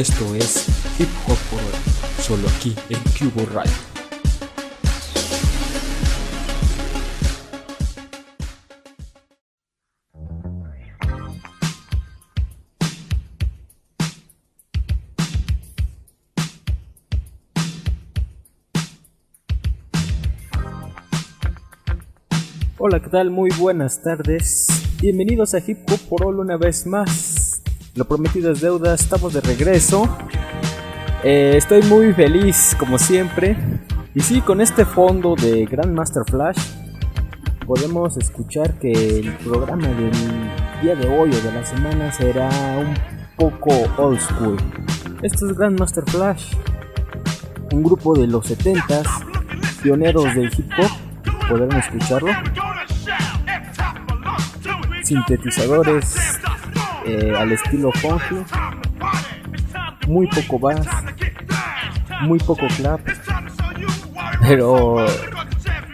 Esto es Hip Hop por hoy, solo aquí en Cubo Radio. Hola, ¿qué tal? Muy buenas tardes. Bienvenidos a Hip Hop por All una vez más. Lo prometido es deuda, estamos de regreso. Eh, estoy muy feliz, como siempre. Y sí, con este fondo de Grandmaster Flash, podemos escuchar que el programa del día de hoy o de la semana será un poco old school. Esto es Grandmaster Flash, un grupo de los 70s, pioneros del hip hop. Podrán escucharlo sintetizadores eh, al estilo funky, muy poco bass, muy poco clap, pero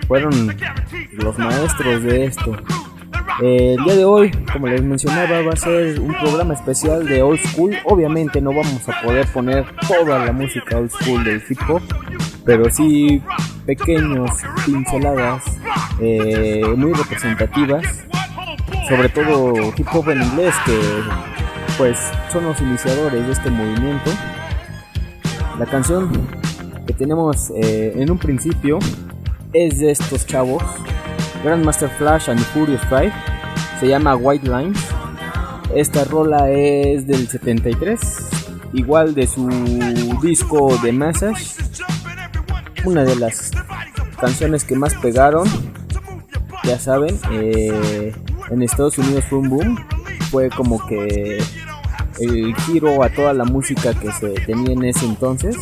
fueron los maestros de esto. Eh, el día de hoy, como les mencionaba, va a ser un programa especial de old school. Obviamente no vamos a poder poner toda la música old school del hip hop, pero sí pequeños pinceladas eh, muy representativas sobre todo hip hop en inglés, que pues son los iniciadores de este movimiento. La canción que tenemos eh, en un principio es de estos chavos, Grandmaster Flash and Furious Five, se llama White Lines. Esta rola es del 73, igual de su disco de Massage, una de las canciones que más pegaron, ya saben. Eh, en Estados Unidos fue un boom. Fue como que el giro a toda la música que se tenía en ese entonces.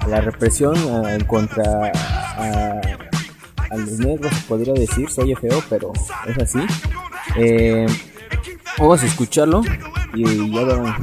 A la represión en contra a, los negros, podría decir. Soy feo, pero es así. Eh, vamos a escucharlo y ya verán.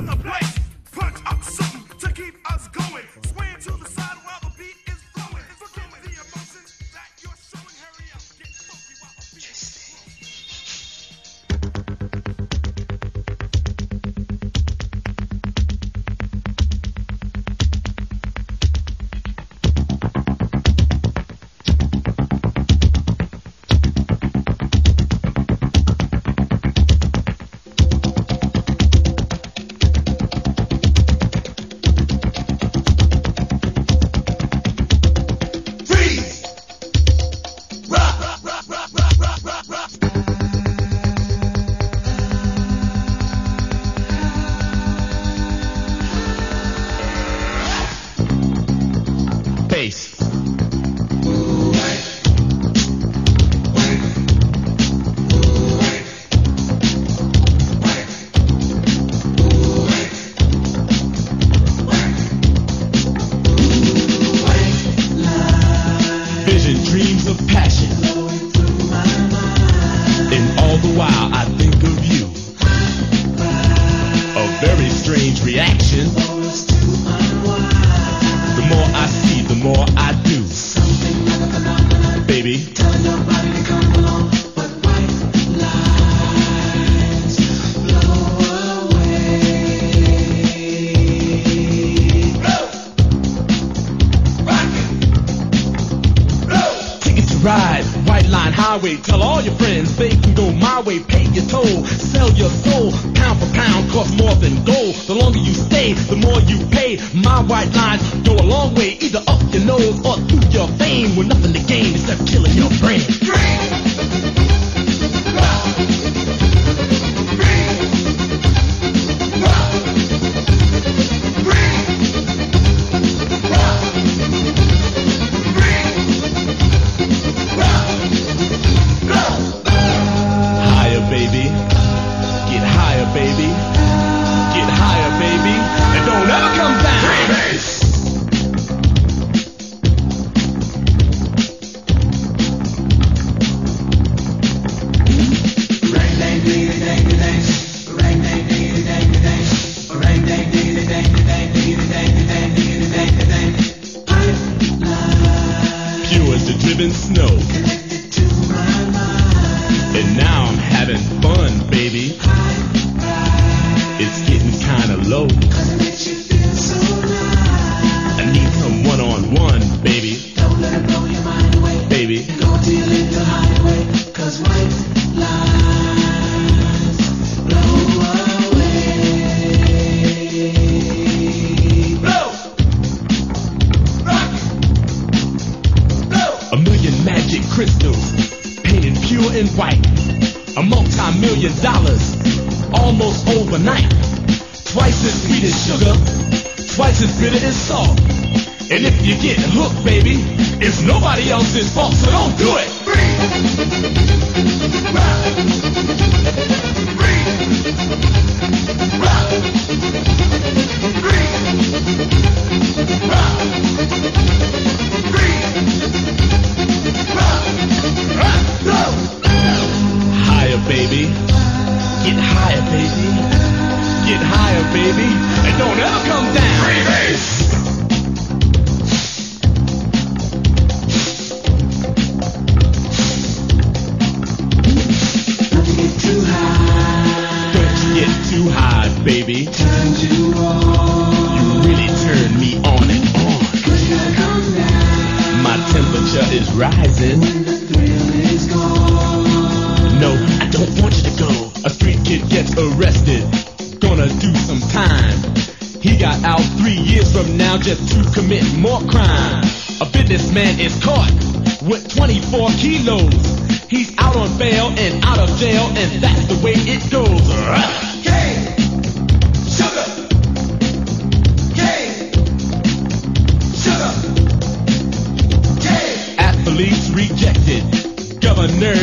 but I'll do it!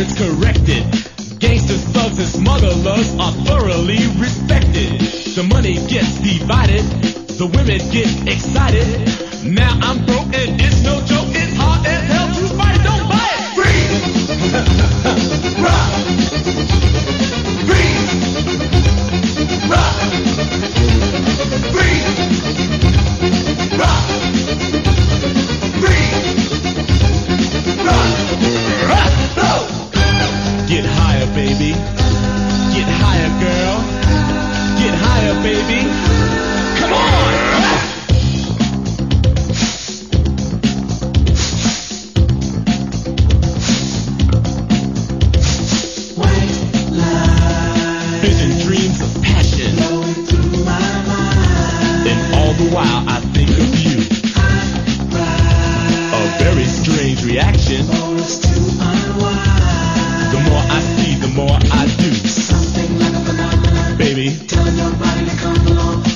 Governors corrected. Gangsters, thugs, and smugglers are thoroughly respected. The money gets divided, the women get excited. Now I'm broke and it's no joke, Tell nobody to come along.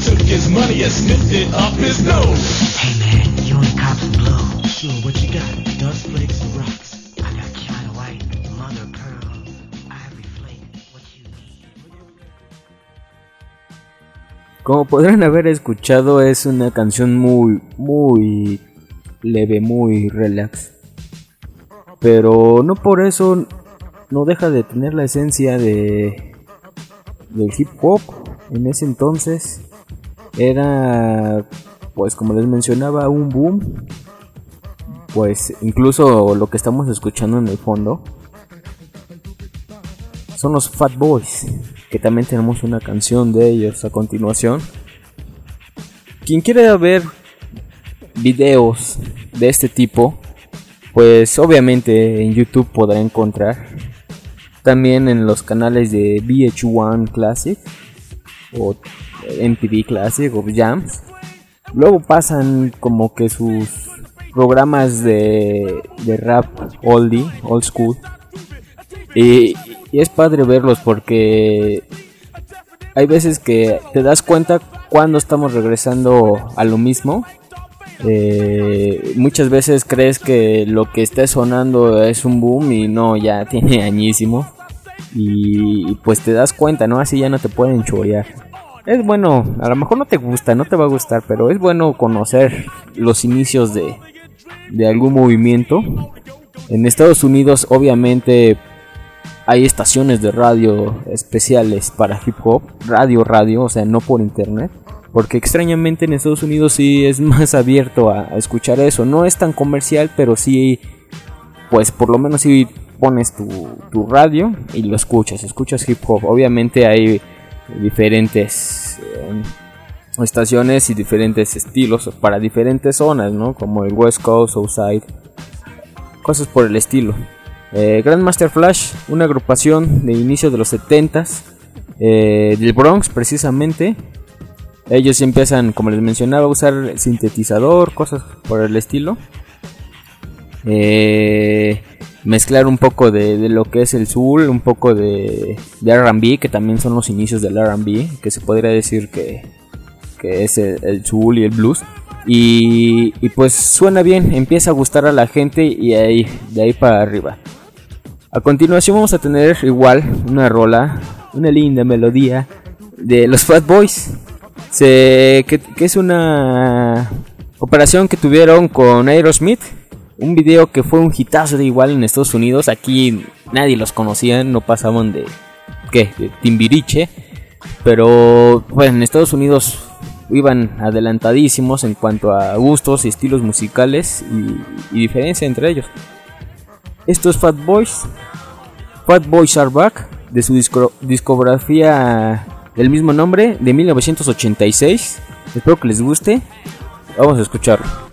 Took his money and sniffed it up his nose. Hey man, you ain't cops and blow. Sure, what you got? Dust flakes and rocks. I got China White, mother pearl, ivory flake. What you need? Como podrán haber escuchado, es una canción muy, muy leve, muy relax. Pero no por eso no deja de tener la esencia de del hip hop. En ese entonces era, pues como les mencionaba, un boom. Pues incluso lo que estamos escuchando en el fondo son los Fat Boys, que también tenemos una canción de ellos a continuación. Quien quiera ver videos de este tipo, pues obviamente en YouTube podrá encontrar. También en los canales de VH1 Classic o MTV Classic o Jams. Luego pasan como que sus programas de, de rap oldie, old school. Y, es padre verlos porque hay veces que te das cuenta cuando estamos regresando a lo mismo. Eh, muchas veces crees que lo que esté sonando es un boom y no, ya tiene añísimo. Y, pues te das cuenta, ¿no? Así ya no te pueden chorear. Es bueno, a lo mejor no te gusta, no te va a gustar, pero es bueno conocer los inicios de, de algún movimiento. En Estados Unidos obviamente hay estaciones de radio especiales para hip hop, radio, radio, o sea, no por internet. Porque extrañamente en Estados Unidos sí es más abierto a, a escuchar eso. No es tan comercial, pero sí, pues por lo menos sí pones tu, radio y lo escuchas, escuchas hip hop. Obviamente hay diferentes eh, estaciones y diferentes estilos para diferentes zonas, ¿no? Como el West Coast, Southside, cosas por el estilo. Eh, Grandmaster Flash, una agrupación de inicio de los 70s, eh, del Bronx precisamente. Ellos empiezan, como les mencionaba, a usar sintetizador, cosas por el estilo. Eh, mezclar un poco de, lo que es el soul, un poco de, de RB, que también son los inicios del RB, que se podría decir que, que es el, soul y el blues. Y, pues suena bien, empieza a gustar a la gente y ahí, de ahí para arriba. A continuación vamos a tener igual una rola, una linda melodía de los Fat Boys, que, que es una operación que tuvieron con Aerosmith un video que fue un hitazo de igual en Estados Unidos. Aquí nadie los conocía, no pasaban de. Timbiriche. Pero bueno, en Estados Unidos iban adelantadísimos en cuanto a gustos y estilos musicales y, y diferencia entre ellos. Estos Fat Boys, Fat Boys Are Back, de su disco, discografía del mismo nombre, de 1986. Espero que les guste. Vamos a escucharlo.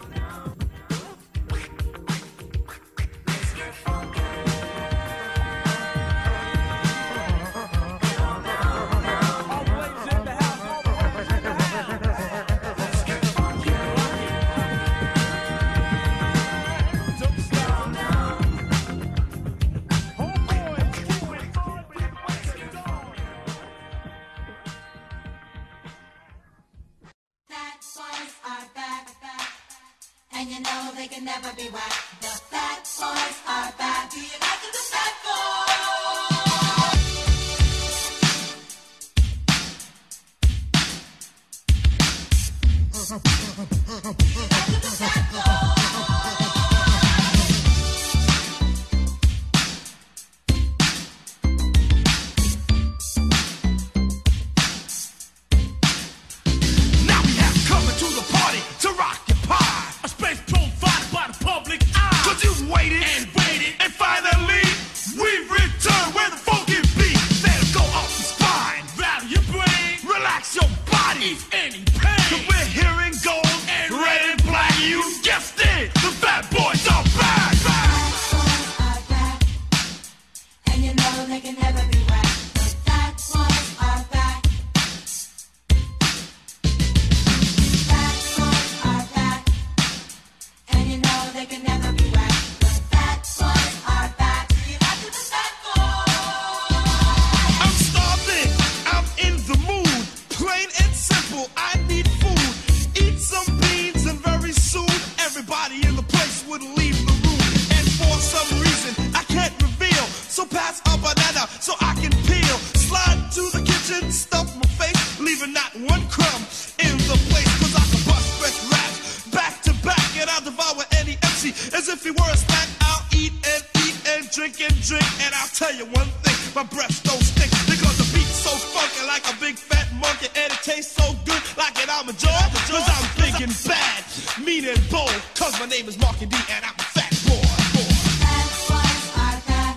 And drink and I'll tell you one thing, my breath don't stink because the beat's so funky like a big fat monkey and it tastes so good like an almond joy. Cause I'm big and bad, mean and bold. Cause my name is Marky D and I'm a fat boy. boy. Fat boys are back,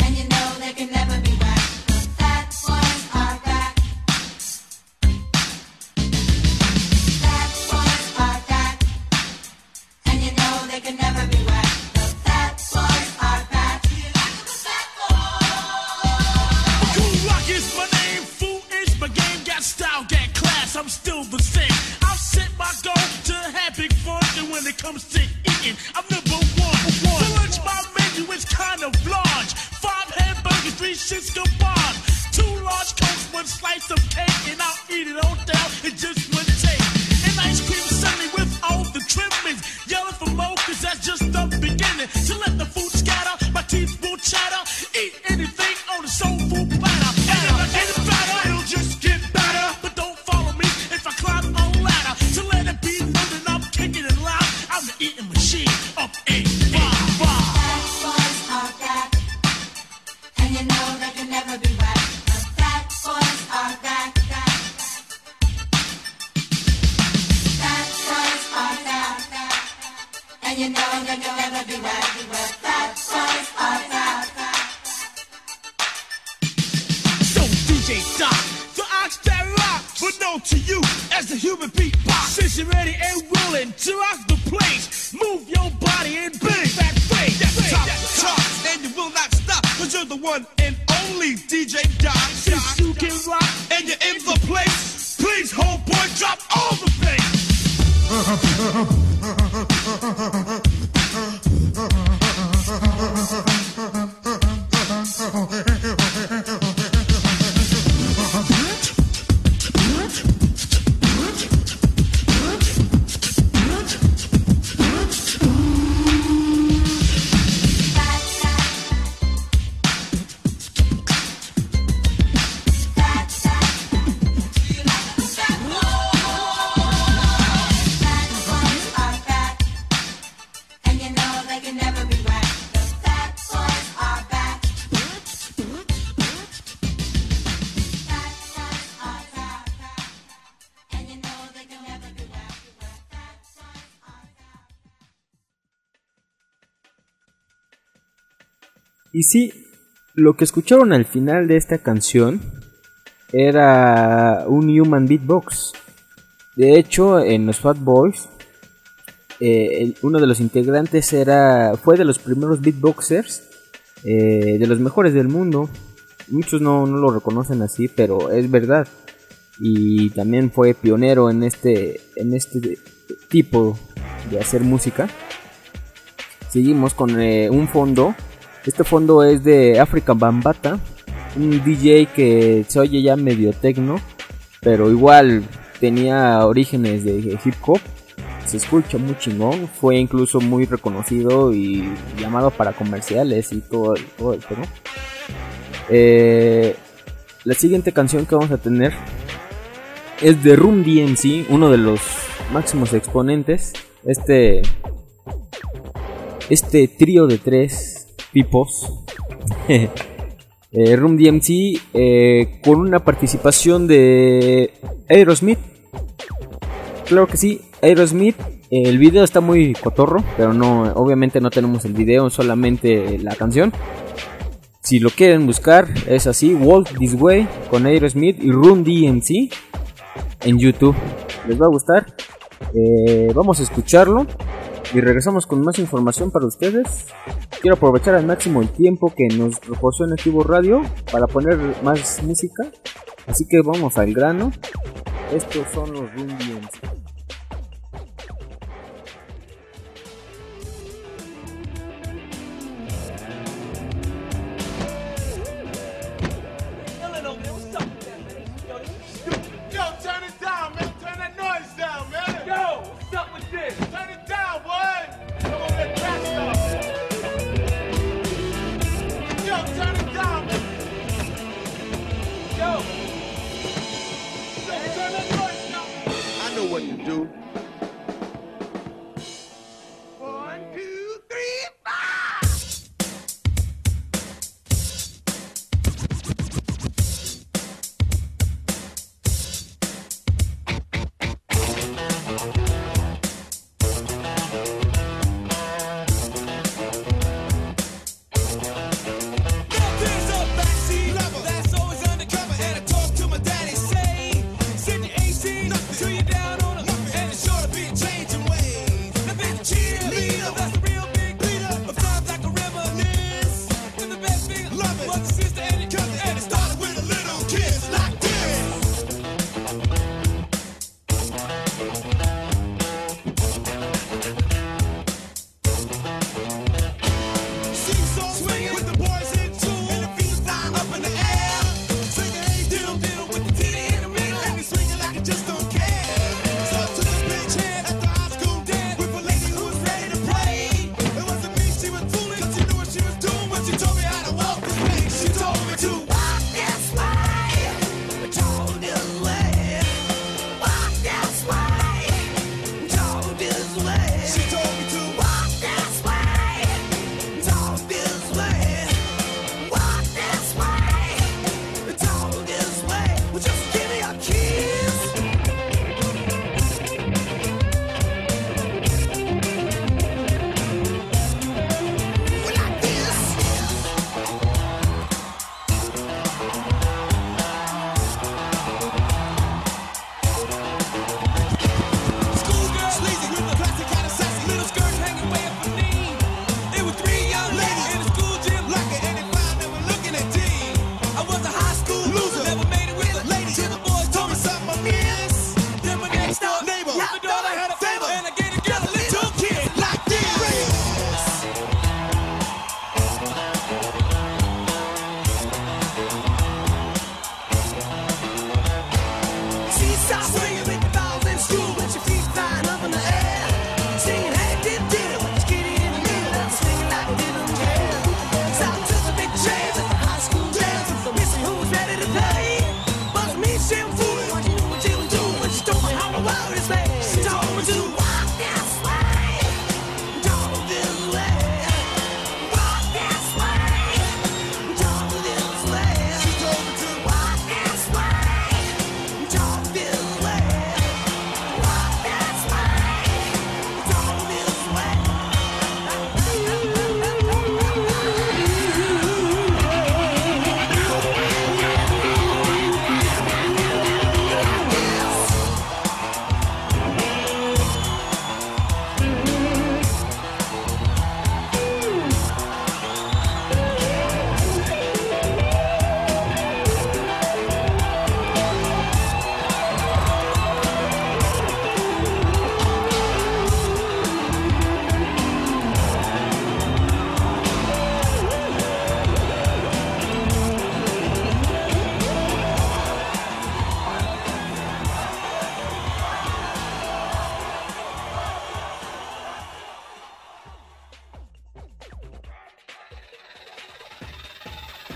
and you know they can never be Y sí, lo que escucharon al final de esta canción era un Human Beatbox. De hecho, en los Fat Boys, eh, uno de los integrantes era, fue de los primeros beatboxers, eh, de los mejores del mundo. Muchos no, no lo reconocen así, pero es verdad. Y también fue pionero en este, en este tipo de hacer música. Seguimos con eh, un fondo. Este fondo es de African Bambata, un DJ que se oye ya medio tecno, pero igual tenía orígenes de hip hop. Se escucha muy chingón, fue incluso muy reconocido y llamado para comerciales y todo, todo el. Eh, la siguiente canción que vamos a tener es de Room DMC, uno de los máximos exponentes. Este este trío de tres tipos. eh, Room DMC eh, con una participación de Aerosmith. Claro que sí, Aerosmith. el video está muy cotorro, pero no, obviamente no tenemos el video, solamente la canción. Si lo quieren buscar, es así: Walk This Way con Aerosmith y Room DMC en YouTube. Les va a gustar. Eh, vamos a escucharlo y regresamos con más información para ustedes. Quiero aprovechar al máximo el tiempo que nos proporciona Cubo Radio para poner más música. Así que vamos al grano. Estos son los Room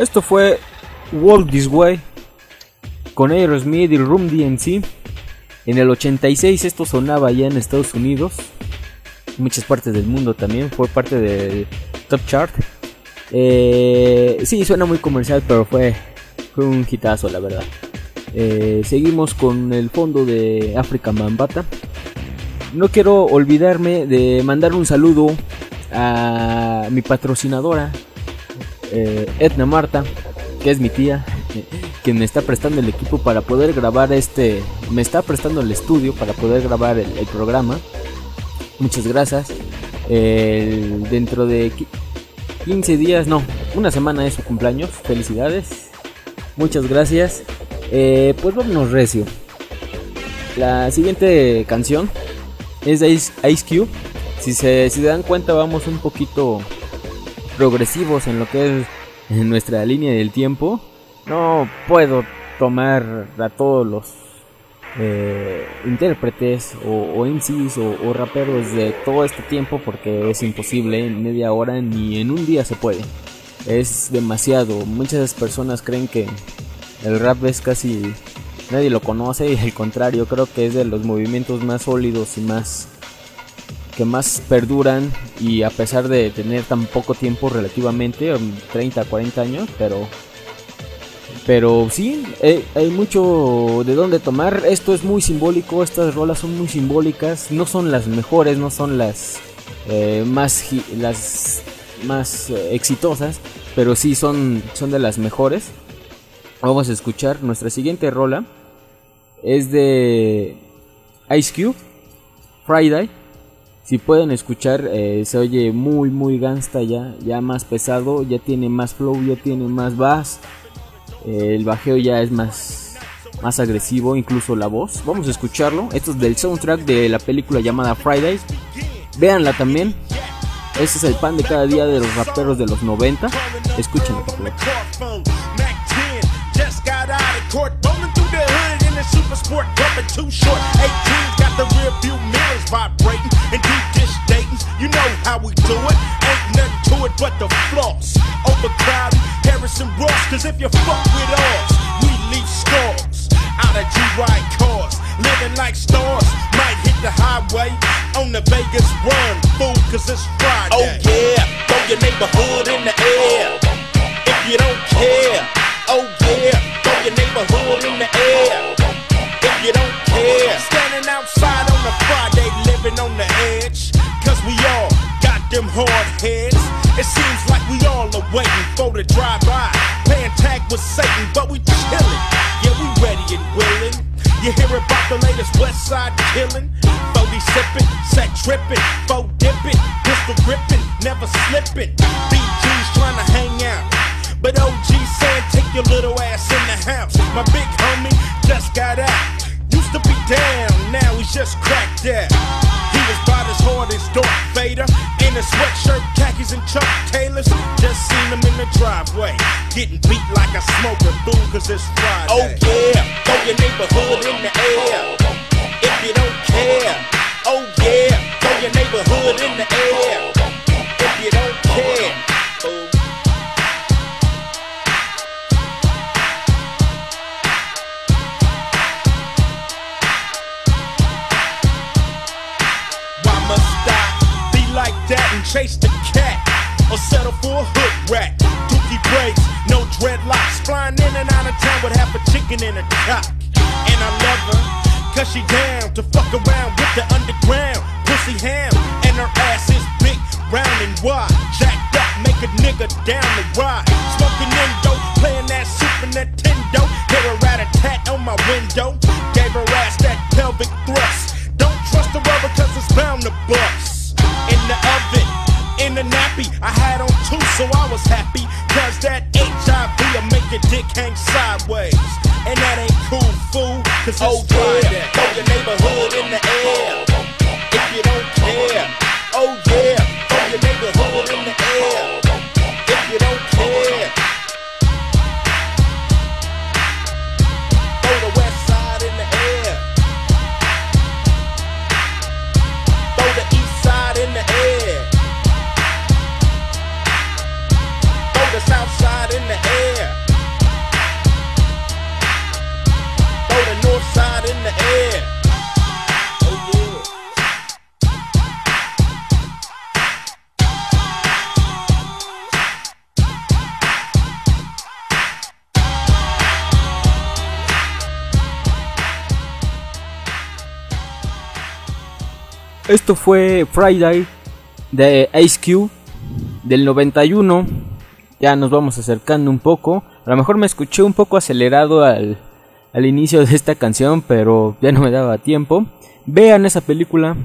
Esto fue Walk This Way con Aerosmith y Room DMC. En el 86 esto sonaba ya en Estados Unidos, en muchas partes del mundo también, fue parte del Top Chart. Eh, sí, suena muy comercial, pero fue, fue un hitazo, la verdad. Eh, seguimos con el fondo de África Mambata. No quiero olvidarme de mandar un saludo a mi patrocinadora, eh, Edna Marta, que es mi tía, quien me está prestando el equipo para poder grabar este, me está prestando el estudio para poder grabar el, programa. Muchas gracias. Dentro de qui- 15 días, no, una semana es su cumpleaños. Felicidades. Muchas gracias. Eh, pues vámonos recio. La siguiente canción es de Ice, Cube. Si se dan cuenta, vamos un poquito progresivos en lo que es en nuestra línea del tiempo. No puedo tomar a todos los eh, intérpretes o, o o, o raperos de todo este tiempo porque es imposible en media hora ni en un día se puede. Es demasiado. Muchas personas creen que el rap es casi nadie lo conoce y al contrario creo que es de los movimientos más sólidos y más que más perduran y a pesar de tener tan poco tiempo relativamente, um, 30, 40 años, pero pero sí, eh, hay mucho de dónde tomar. Esto es muy simbólico, estas rolas son muy simbólicas, no son las mejores, no son las eh, más las más eh, exitosas, pero sí son son de las mejores. Vamos a escuchar nuestra siguiente rola es de Ice Cube, Friday. Si pueden escuchar, eh, se oye muy, muy gangsta ya, ya más pesado, ya tiene más flow, ya tiene más bass. eh, el bajeo ya es más, más agresivo, incluso la voz. Vamos a escucharlo. Esto es del soundtrack de la película llamada Friday. Véanla también. Ese es el pan de cada día de los raperos de los 90. Escúchenlo, por. Super sport, bumping too short. 18's got the rear view mirrors vibrating and deep dish datings. You know how we do it, ain't nothing to it but the floss. Overcrowded, Harrison Ross, cause if you fuck with us, we leave scars out of G-Ride cars. Living like stars, might hit the highway on the Vegas run, fool, cause it's Friday. Oh yeah, throw your neighborhood in the air if you don't care. Oh yeah, throw your neighborhood in the air. You don't care, standing outside on a Friday, living on the edge. Cause we all got them hard heads. It seems like we all are waiting for the drive-by. Playing tag with Satan, but we chillin'. Yeah, we ready and willing. You hear about the latest West Side killing? 40 sippin', set trippin', foe dippin', pistol grippin', never slippin'. BG's trying to hang out. But OG saying take your little ass in the house. My big homie just got out. To be down, now he's just cracked out. He was about as hard as Darth Vader in a sweatshirt, khakis, and Chuck Taylors. Just seen him in the driveway, getting beat like a smoking fool, cause it's Friday. Oh yeah, throw your neighborhood in the air. If you don't care, oh yeah, throw your neighborhood in the air. If you don't care, oh. That and chase the cat? Or settle for a hood rat? Dookie braids, no dreadlocks. Flying in and out of town with half a chicken in a cock. And I love her, cause she down to fuck around with the underground. Pussy ham, and her ass is big, round and wide. Jacked up, make a nigga down the ride. Smoking Indo, playing that Super Nintendo. Hear her rat a tat on my window. Happy. Cause that HIV will make your dick hang sideways. And that ain't cool, fool, cause it's oh, Esto fue Friday de Ice Cube del 91. Ya nos vamos acercando un poco. A lo mejor me escuché un poco acelerado al, al inicio de esta canción, pero ya no me daba tiempo. Vean esa película.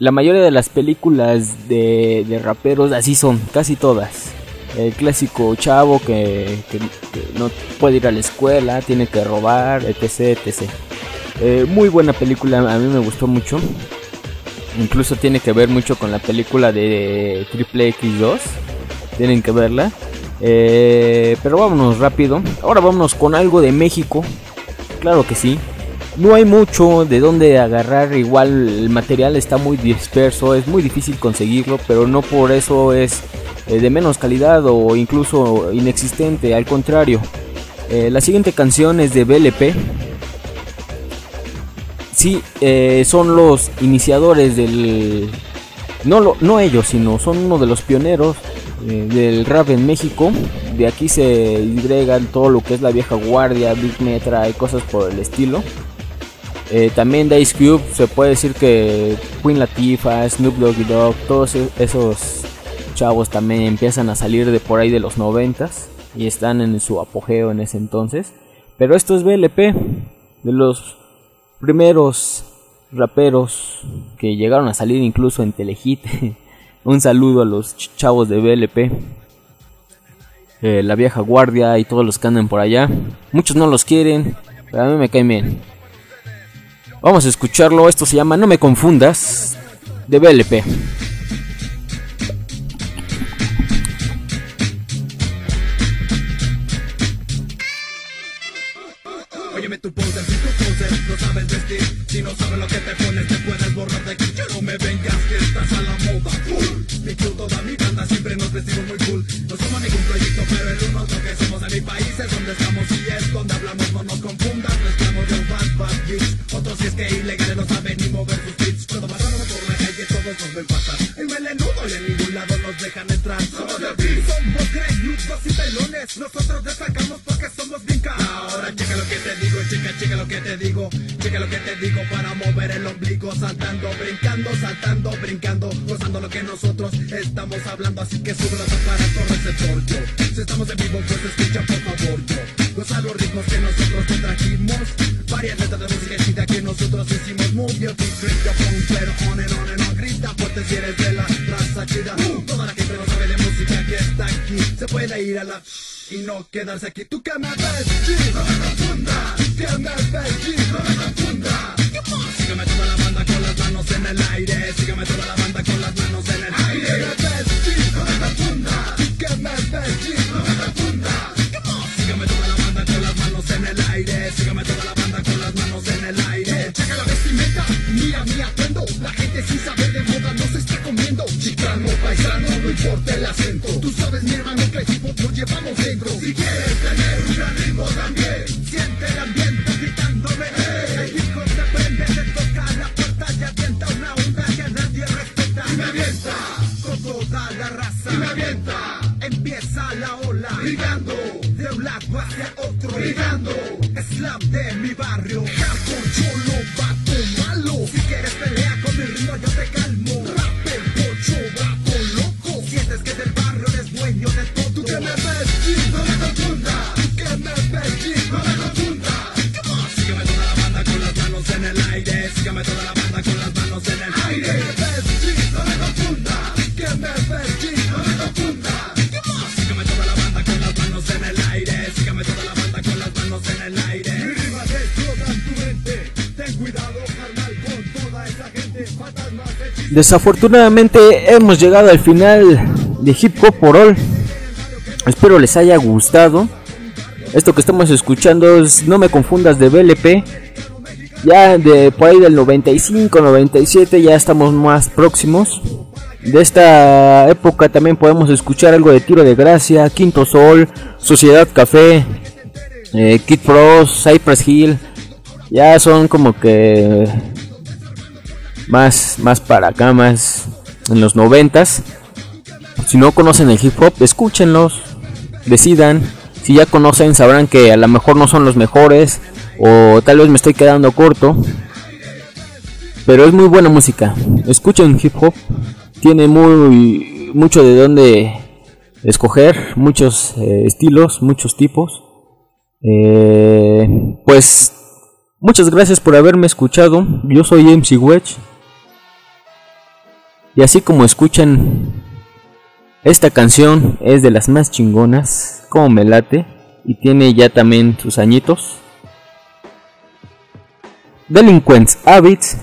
La mayoría de las películas de, de raperos así son, casi todas. El clásico chavo que, no puede ir a la escuela, tiene que robar, etc. etc. Eh, muy buena película, a mí me gustó mucho. Incluso tiene que ver mucho con la película de Triple X2. Tienen que verla. Eh, pero vámonos rápido. Ahora vámonos con algo de México. Claro que sí. No hay mucho de dónde agarrar. Igual el material está muy disperso. Es muy difícil conseguirlo. Pero no por eso es eh, de menos calidad o incluso inexistente. Al contrario. Eh, la siguiente canción es de BLP. Sí, eh, son los iniciadores del... No, lo- no ellos, sino son uno de los pioneros eh, del rap en México. De aquí se disgregan todo lo que es la vieja guardia, Big Metra y cosas por el estilo. Eh, también de Ice Cube se puede decir que Queen Latifah, Snoop Doggy Dogg, todos e- esos chavos también empiezan a salir de por ahí de los noventas y están en su apogeo en ese entonces. Pero esto es BLP, de los primeros raperos que llegaron a salir incluso en Telehit. Un saludo a los ch- chavos de BLP. eh, la vieja guardia y todos los que andan por allá. Muchos no los quieren, pero a mí me caen bien. Vamos a escucharlo, esto se llama No me confundas de BLP. Óyeme tu pose no sabes vestir. Si no sabes lo que te pones, te puedes borrar de aquí. Que no me vengas que estás a la moda. Cool. Mi crew, toda mi banda, siempre nos vestimos muy cool No somos ningún proyecto, pero el uno lo que somos en mi país es donde estamos y es donde hablamos. No nos confundas, mezclamos de un bad, bad Otros si es que ilegales no saben ni mover sus beats Cuando pasamos por la calle todos nos ven pasar En melenudo y en ningún lado nos dejan entrar Nosotros destacamos porque somos caros Ahora checa lo que te digo, checa, checa lo que te digo Checa lo que te digo para mover el ombligo Saltando, brincando, saltando, brincando Gozando lo que nosotros estamos hablando Así que sube los aparatos receptor yo Si estamos en vivo pues escucha por favor yo Goza los ritmos que nosotros te trajimos. Varias letras de música chida que nosotros hicimos. Move your feet, drink your phone, pero on and on and on Grita fuerte si eres de la raza chida Toda la gente no sabe de música que está aquí. Se puede ir a la y no quedarse aquí. Tú que me ves, G, no me confundas. Que me ves, G, no me confundas. Sígueme toda la banda con las manos en el aire. Sígueme toda la banda con las manos en el aire gente sin saber de moda no se está comiendo. Chicano, paisano, no importa el acento. Tú sabes mi hermano que el hip lo llevamos dentro. Si quieres tener un gran ritmo también Siente el ambiente gritándome hey. El hip hop se prende, se toca la puerta Y avienta una onda que nadie respeta. Y me avienta. Con toda la raza. Y me avienta. Empieza la ola. Brillando de un lado hacia otro. Brillando Slam de mi barrio. Hardcore, cholo, vato malo. Si quieres pelea con mi ritmo yo te calmo Desafortunadamente hemos llegado al final de Hip Hop por All. Espero les haya gustado. Esto que estamos escuchando es No me confundas de BLP. Ya de por ahí del 95, 97 ya estamos más próximos. De esta época también podemos escuchar algo de Tiro de Gracia, Quinto Sol, Sociedad Café, eh, Kid Frost, Cypress Hill. Ya son como que más, más para acá, más en los noventas. Si no conocen el hip hop, escúchenlos, decidan. Si ya conocen, sabrán que a lo mejor no son los mejores o tal vez me estoy quedando corto. pero es muy buena música. Escuchen hip hop, tiene muy mucho de dónde escoger, muchos eh, estilos, muchos tipos. Eh, pues muchas gracias por haberme escuchado. Yo soy MC Wedge. Y así como escuchan, esta canción es de las más chingonas, como me late, y tiene ya también sus añitos. Delinquents Habits.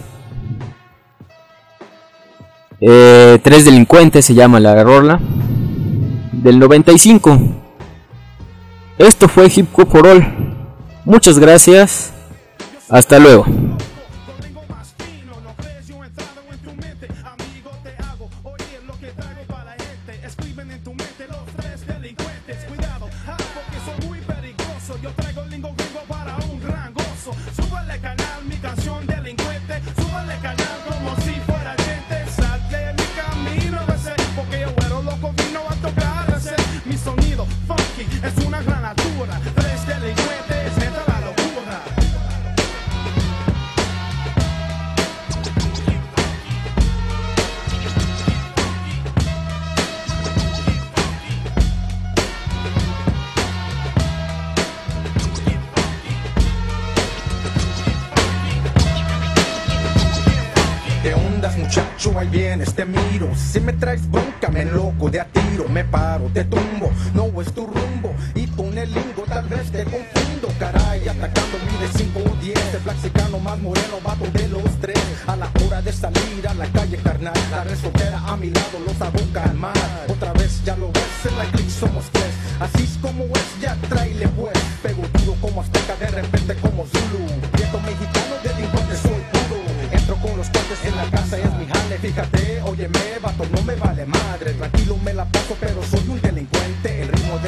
Eh, tres delincuentes se llama la rola. Del 95. Esto fue Hip Hop for All. Muchas gracias. Hasta luego. Vienes, te miro. Si me traes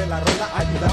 la rola ayuda